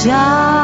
家。